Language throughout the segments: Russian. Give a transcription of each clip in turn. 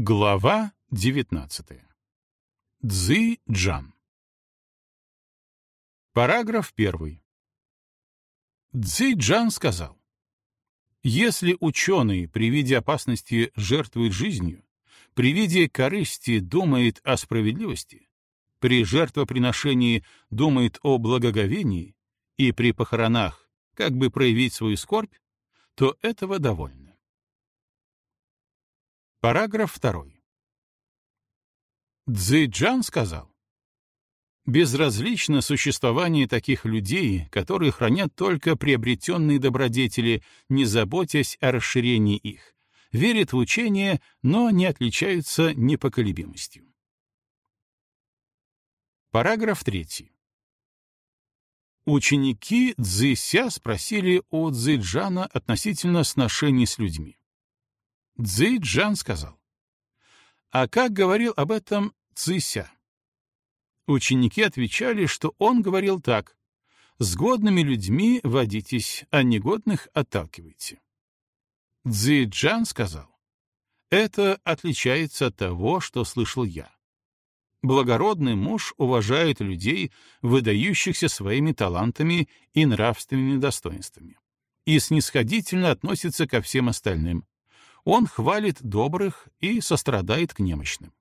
Глава 19. Цзы Джан. Параграф 1. Цзы Джан сказал, «Если ученый при виде опасности жертвует жизнью, при виде корысти думает о справедливости, при жертвоприношении думает о благоговении и при похоронах как бы проявить свою скорбь, то этого довольно. Параграф 2. Цзэйджан сказал, Безразлично существование таких людей, которые хранят только приобретенные добродетели, не заботясь о расширении их, верят в учение, но не отличаются непоколебимостью. Параграф 3. Ученики Цзэся спросили у Цзэджана относительно сношений с людьми. Цзи Джан сказал. А как говорил об этом Цися? Ученики отвечали, что он говорил так. «С годными людьми водитесь, а негодных отталкивайте». Цзи Джан сказал. Это отличается от того, что слышал я. Благородный муж уважает людей, выдающихся своими талантами и нравственными достоинствами, и снисходительно относится ко всем остальным, он хвалит добрых и сострадает к немощным.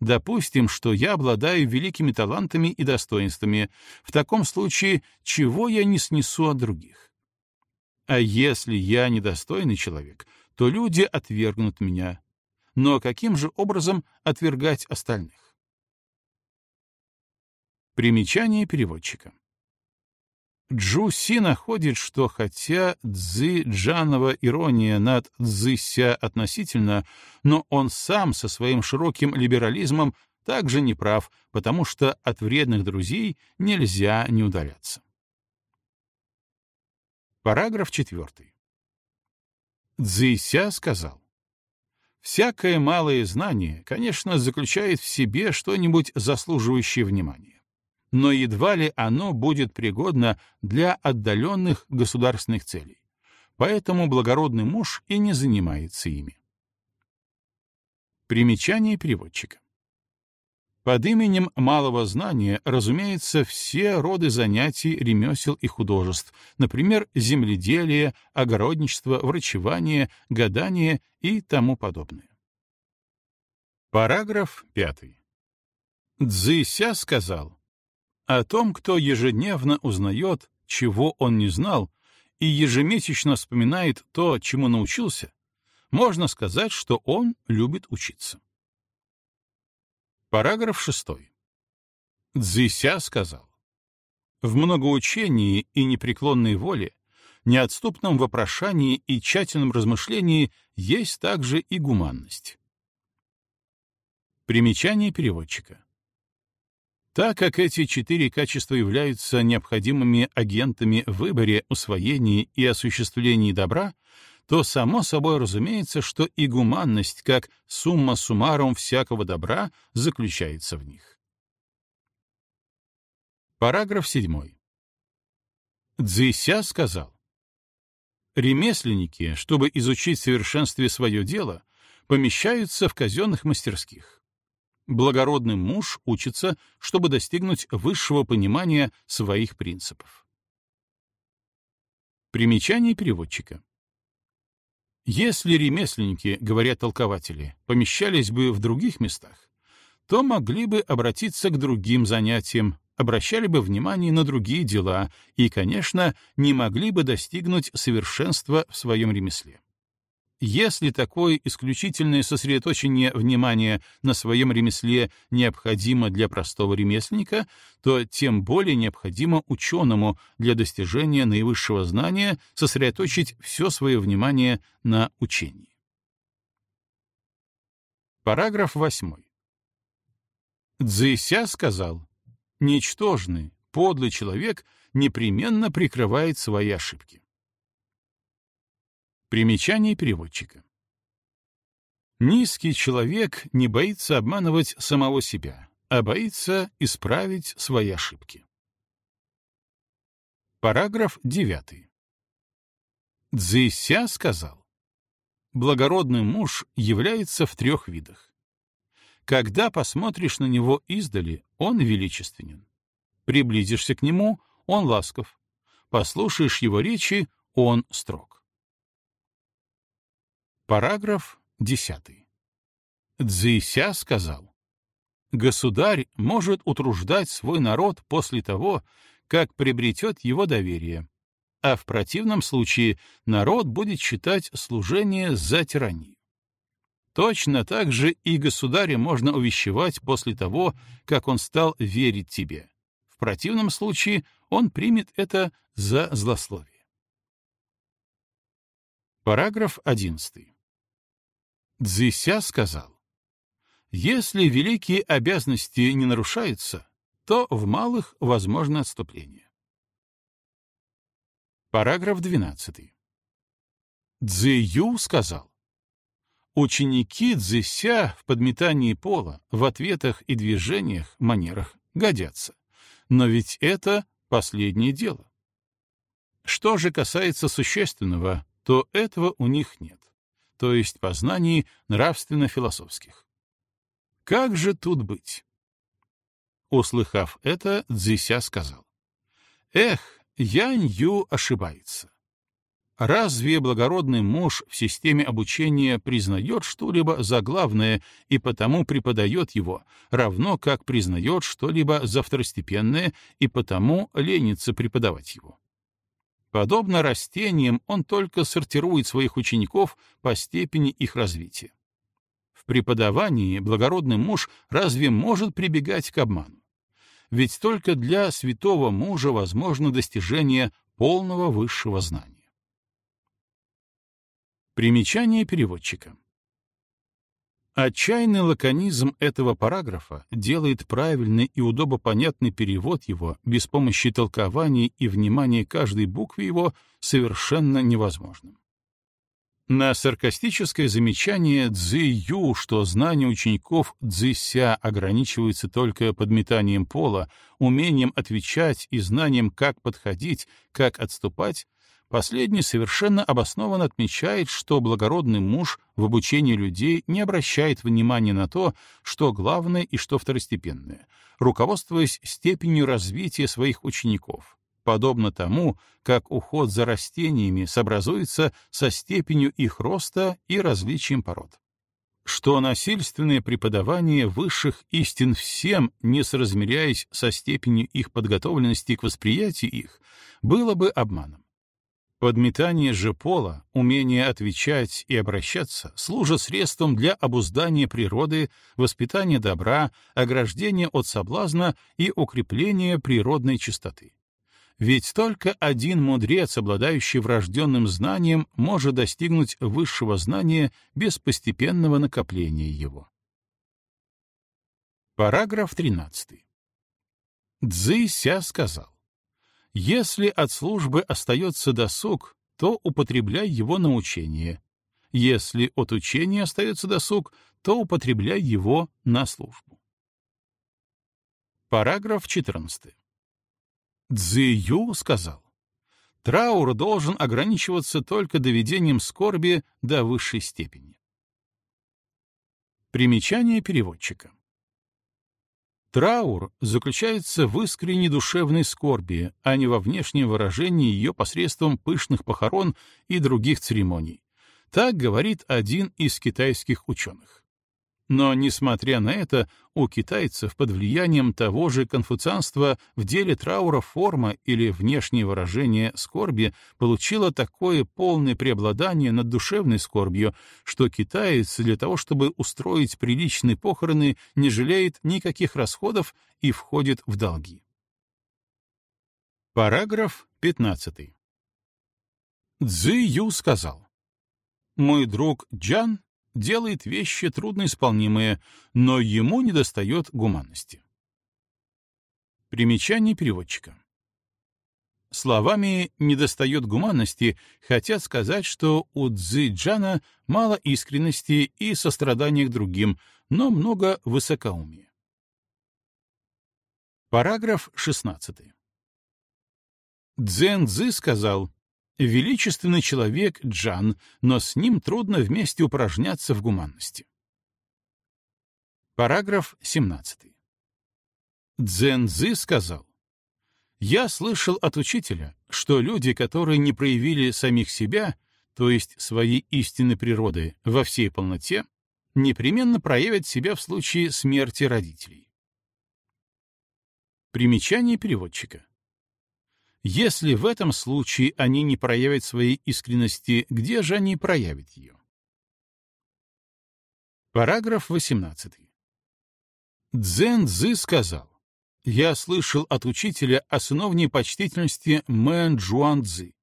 Допустим, что я обладаю великими талантами и достоинствами. В таком случае, чего я не снесу от других? А если я недостойный человек, то люди отвергнут меня. Но каким же образом отвергать остальных? Примечание переводчика. Джу Си находит, что хотя Цзы Джанова ирония над Цзы Ся относительно, но он сам со своим широким либерализмом также не прав, потому что от вредных друзей нельзя не удаляться. Параграф 4. Цзися сказал, «Всякое малое знание, конечно, заключает в себе что-нибудь заслуживающее внимания но едва ли оно будет пригодно для отдаленных государственных целей. Поэтому благородный муж и не занимается ими. Примечание переводчика. Под именем малого знания, разумеется, все роды занятий, ремесел и художеств, например, земледелие, огородничество, врачевание, гадание и тому подобное. Параграф 5. Цзыся сказал, о том, кто ежедневно узнает, чего он не знал, и ежемесячно вспоминает то, чему научился, можно сказать, что он любит учиться. Параграф 6. Цзися сказал, «В многоучении и непреклонной воле, неотступном вопрошании и тщательном размышлении есть также и гуманность». Примечание переводчика. Так как эти четыре качества являются необходимыми агентами в выборе, усвоении и осуществлении добра, то само собой разумеется, что и гуманность, как сумма суммарум всякого добра, заключается в них. Параграф 7. Цзися сказал, «Ремесленники, чтобы изучить в совершенстве свое дело, помещаются в казенных мастерских. Благородный муж учится, чтобы достигнуть высшего понимания своих принципов. Примечание переводчика. Если ремесленники, говорят толкователи, помещались бы в других местах, то могли бы обратиться к другим занятиям, обращали бы внимание на другие дела и, конечно, не могли бы достигнуть совершенства в своем ремесле. Если такое исключительное сосредоточение внимания на своем ремесле необходимо для простого ремесленника, то тем более необходимо ученому для достижения наивысшего знания сосредоточить все свое внимание на учении. Параграф 8. Цзэся сказал, «Ничтожный, подлый человек непременно прикрывает свои ошибки». Примечание переводчика. Низкий человек не боится обманывать самого себя, а боится исправить свои ошибки. Параграф 9. Цзэся сказал, благородный муж является в трех видах. Когда посмотришь на него издали, он величественен. Приблизишься к нему — он ласков. Послушаешь его речи — он строг. Параграф 10. Цзися сказал, «Государь может утруждать свой народ после того, как приобретет его доверие, а в противном случае народ будет считать служение за тиранию. Точно так же и государя можно увещевать после того, как он стал верить тебе. В противном случае он примет это за злословие. Параграф 11. Цзися сказал, «Если великие обязанности не нарушаются, то в малых возможно отступление». Параграф 12. Цзю сказал, «Ученики Цзися в подметании пола, в ответах и движениях, манерах годятся. Но ведь это последнее дело. Что же касается существенного, то этого у них нет то есть познаний нравственно-философских. Как же тут быть? Услыхав это, Цзися сказал. Эх, Янь-Ю ошибается. Разве благородный муж в системе обучения признает что-либо за главное и потому преподает его, равно как признает что-либо за второстепенное и потому ленится преподавать его? Подобно растениям, он только сортирует своих учеников по степени их развития. В преподавании благородный муж разве может прибегать к обману? Ведь только для святого мужа возможно достижение полного высшего знания. Примечание переводчика. Отчаянный лаконизм этого параграфа делает правильный и удобопонятный перевод его без помощи толкования и внимания каждой буквы его совершенно невозможным. На саркастическое замечание Цзи Ю, что знания учеников Цзи Ся ограничиваются только подметанием пола, умением отвечать и знанием, как подходить, как отступать, Последний совершенно обоснованно отмечает, что благородный муж в обучении людей не обращает внимания на то, что главное и что второстепенное, руководствуясь степенью развития своих учеников, подобно тому, как уход за растениями сообразуется со степенью их роста и различием пород что насильственное преподавание высших истин всем, не соразмеряясь со степенью их подготовленности к восприятию их, было бы обманом. Подметание же пола, умение отвечать и обращаться служат средством для обуздания природы, воспитания добра, ограждения от соблазна и укрепления природной чистоты. Ведь только один мудрец, обладающий врожденным знанием, может достигнуть высшего знания без постепенного накопления его. Параграф 13. Цзы Ся сказал, если от службы остается досуг, то употребляй его на учение. Если от учения остается досуг, то употребляй его на службу. Параграф 14. Цзю сказал, траур должен ограничиваться только доведением скорби до высшей степени. Примечание переводчика. Траур заключается в искренней душевной скорби, а не во внешнем выражении ее посредством пышных похорон и других церемоний. Так говорит один из китайских ученых. Но, несмотря на это, у китайцев под влиянием того же конфуцианства в деле траура форма или внешнее выражение скорби получило такое полное преобладание над душевной скорбью, что китаец для того, чтобы устроить приличные похороны, не жалеет никаких расходов и входит в долги. Параграф 15. Цзи Ю сказал, «Мой друг Джан делает вещи трудноисполнимые, но ему недостает гуманности. Примечание переводчика. Словами «недостает гуманности» хотят сказать, что у Цзы-Джана мало искренности и сострадания к другим, но много высокоумия. Параграф 16. Цзэн Цзы сказал, Величественный человек Джан, но с ним трудно вместе упражняться в гуманности. Параграф 17. Цзэнзы сказал, «Я слышал от учителя, что люди, которые не проявили самих себя, то есть своей истинной природы, во всей полноте, непременно проявят себя в случае смерти родителей. Примечание переводчика. Если в этом случае они не проявят своей искренности, где же они проявят ее? Параграф 18. Цзэн Цзы сказал, «Я слышал от учителя о сыновней почтительности Мэн Джуан Цзы,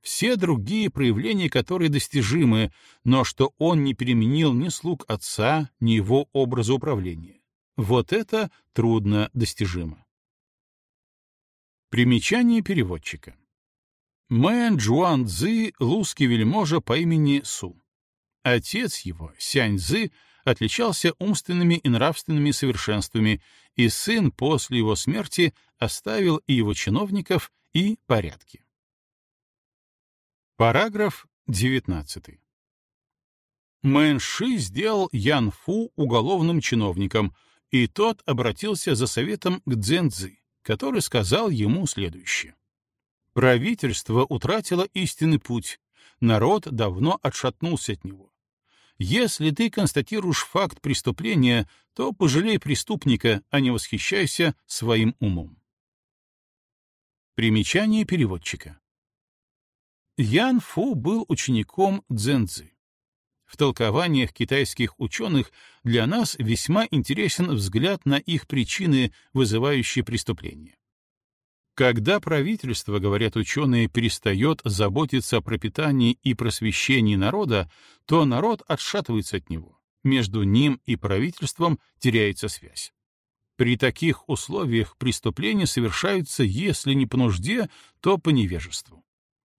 все другие проявления которые достижимы, но что он не переменил ни слуг отца, ни его образа управления. Вот это трудно достижимо. Примечание переводчика. Мэн Джуан Цзы — лузский вельможа по имени Су. Отец его, Сянь Цзы, отличался умственными и нравственными совершенствами, и сын после его смерти оставил и его чиновников, и порядки. Параграф 19. Мэнши сделал Ян Фу уголовным чиновником, и тот обратился за советом к Цзэнцзы, который сказал ему следующее. Правительство утратило истинный путь, народ давно отшатнулся от него. Если ты констатируешь факт преступления, то пожалей преступника, а не восхищайся своим умом. Примечание переводчика. Ян Фу был учеником Цзэнцзы. В толкованиях китайских ученых для нас весьма интересен взгляд на их причины, вызывающие преступления. Когда правительство, говорят ученые, перестает заботиться о пропитании и просвещении народа, то народ отшатывается от него. Между ним и правительством теряется связь. При таких условиях преступления совершаются, если не по нужде, то по невежеству.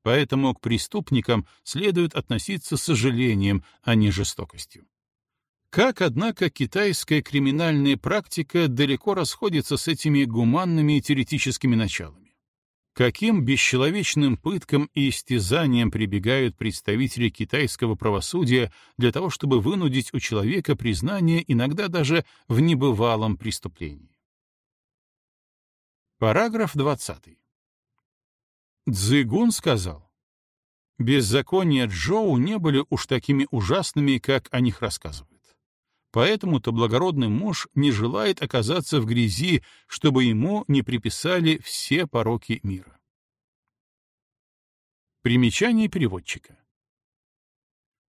Поэтому к преступникам следует относиться с сожалением, а не жестокостью. Как, однако, китайская криминальная практика далеко расходится с этими гуманными теоретическими началами? Каким бесчеловечным пыткам и истязаниям прибегают представители китайского правосудия для того, чтобы вынудить у человека признание иногда даже в небывалом преступлении? Параграф 20. Цзыгун сказал, «Беззакония Джоу не были уж такими ужасными, как о них рассказывают. Поэтому-то благородный муж не желает оказаться в грязи, чтобы ему не приписали все пороки мира». Примечание переводчика.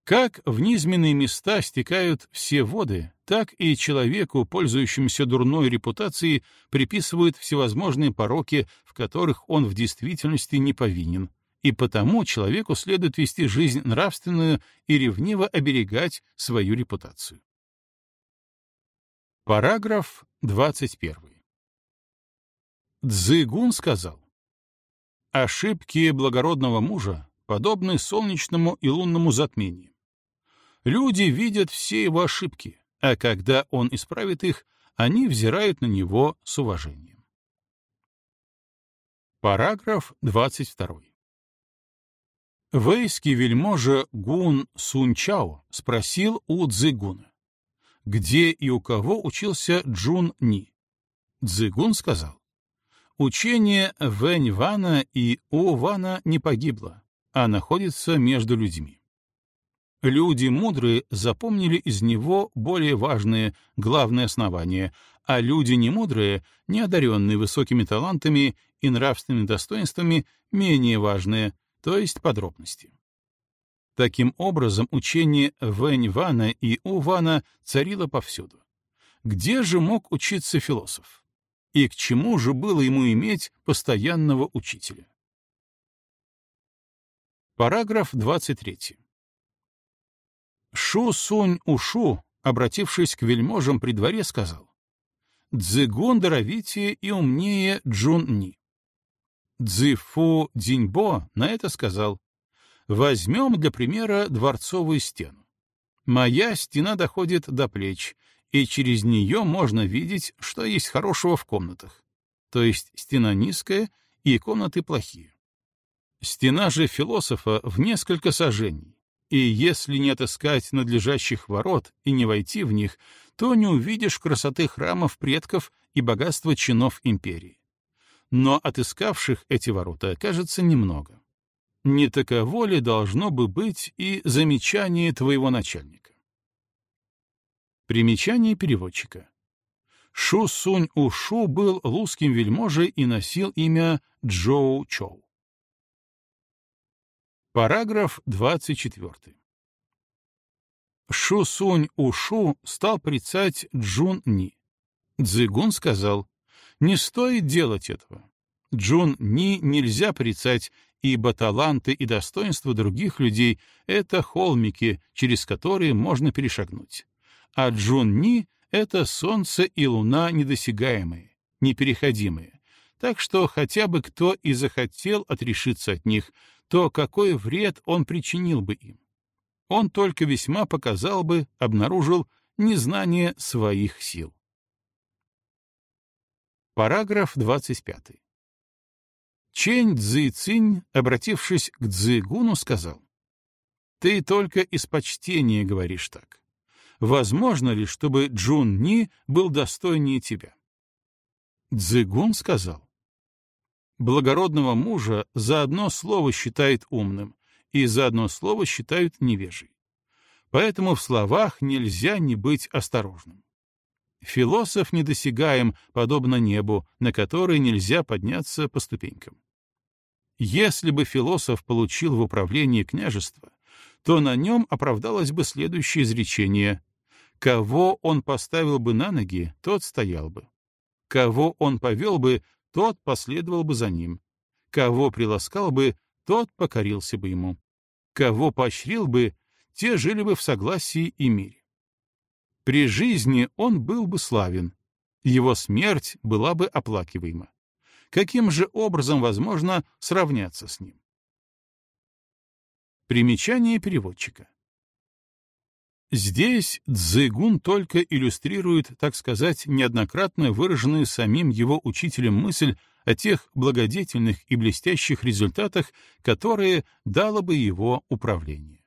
Как в низменные места стекают все воды, так и человеку, пользующемуся дурной репутацией, приписывают всевозможные пороки, в которых он в действительности не повинен, и потому человеку следует вести жизнь нравственную и ревниво оберегать свою репутацию. Параграф 21. Цзыгун сказал, «Ошибки благородного мужа подобны солнечному и лунному затмению. Люди видят все его ошибки, а когда он исправит их, они взирают на него с уважением. Параграф 22. Вейский вельможа Гун Сунчао спросил у Цзыгуна, где и у кого учился Джун Ни. Цзыгун сказал, учение Вэнь Вана и У Вана не погибло, а находится между людьми. Люди мудрые запомнили из него более важные, главные основания, а люди немудрые, неодаренные высокими талантами и нравственными достоинствами, менее важные, то есть подробности. Таким образом, учение Вэнь Вана и У Вана царило повсюду. Где же мог учиться философ? И к чему же было ему иметь постоянного учителя? Параграф 23. Шу Сунь Ушу, обратившись к вельможам при дворе, сказал, «Цзыгун даровитее и умнее Джун Ни». Цзыфу Диньбо на это сказал, «Возьмем для примера дворцовую стену. Моя стена доходит до плеч, и через нее можно видеть, что есть хорошего в комнатах. То есть стена низкая и комнаты плохие. Стена же философа в несколько сажений И если не отыскать надлежащих ворот и не войти в них, то не увидишь красоты храмов предков и богатства чинов империи. Но отыскавших эти ворота, кажется, немного. Не таково ли должно бы быть и замечание твоего начальника? Примечание переводчика. Шу Сунь Ушу был лузским вельможей и носил имя Джоу Чоу. Параграф 24. Шу Сунь Ушу стал прицать Джун Ни. Цзыгун сказал, не стоит делать этого. Джун Ни нельзя прицать, ибо таланты и достоинства других людей — это холмики, через которые можно перешагнуть. А Джун Ни — это солнце и луна недосягаемые, непереходимые. Так что хотя бы кто и захотел отрешиться от них — то какой вред он причинил бы им? Он только весьма показал бы, обнаружил незнание своих сил. Параграф 25. Чэнь Цзи Цинь, обратившись к Цзигуну, сказал, «Ты только из почтения говоришь так. Возможно ли, чтобы Джун Ни был достойнее тебя?» Цзигун сказал, Благородного мужа за одно слово считает умным, и за одно слово считают невежей. Поэтому в словах нельзя не быть осторожным. Философ недосягаем, подобно небу, на которое нельзя подняться по ступенькам. Если бы философ получил в управление княжество, то на нем оправдалось бы следующее изречение «Кого он поставил бы на ноги, тот стоял бы. Кого он повел бы, тот последовал бы за ним. Кого приласкал бы, тот покорился бы ему. Кого поощрил бы, те жили бы в согласии и мире. При жизни он был бы славен, его смерть была бы оплакиваема. Каким же образом возможно сравняться с ним? Примечание переводчика. Здесь Цзыгун только иллюстрирует, так сказать, неоднократно выраженную самим его учителем мысль о тех благодетельных и блестящих результатах, которые дало бы его управление.